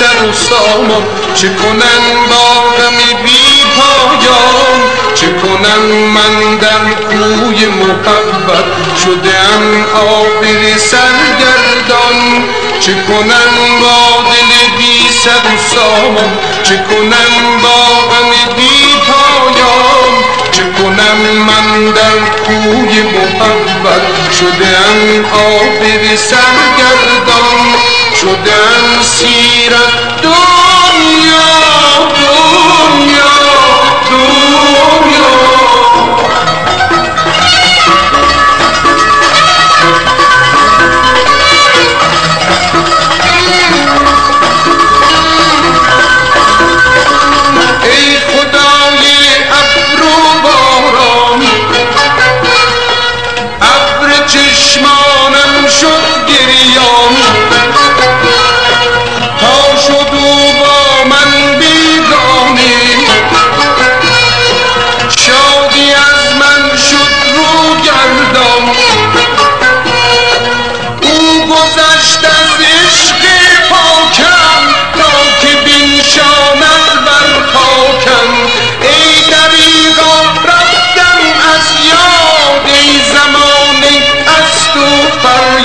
سر و سامان چه کنن با غم بی پایان؟ چه کنن من در کوی محبت؟ شدم آخر سرگردان. چه کنن با دل بی سر و سامان چه کنن با غم بی پایان؟ چه کنم من در کوی محبت؟ شدم آخر سرگردان. شدم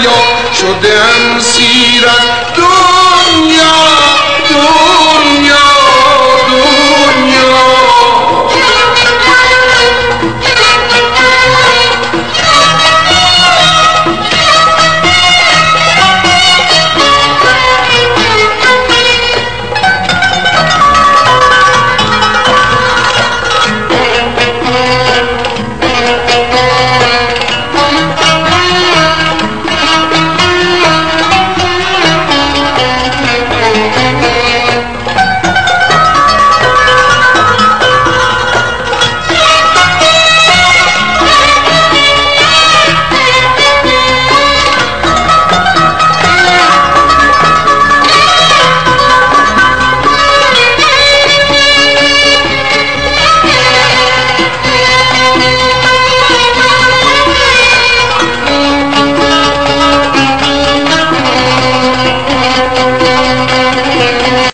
تو فریاد شدم سیر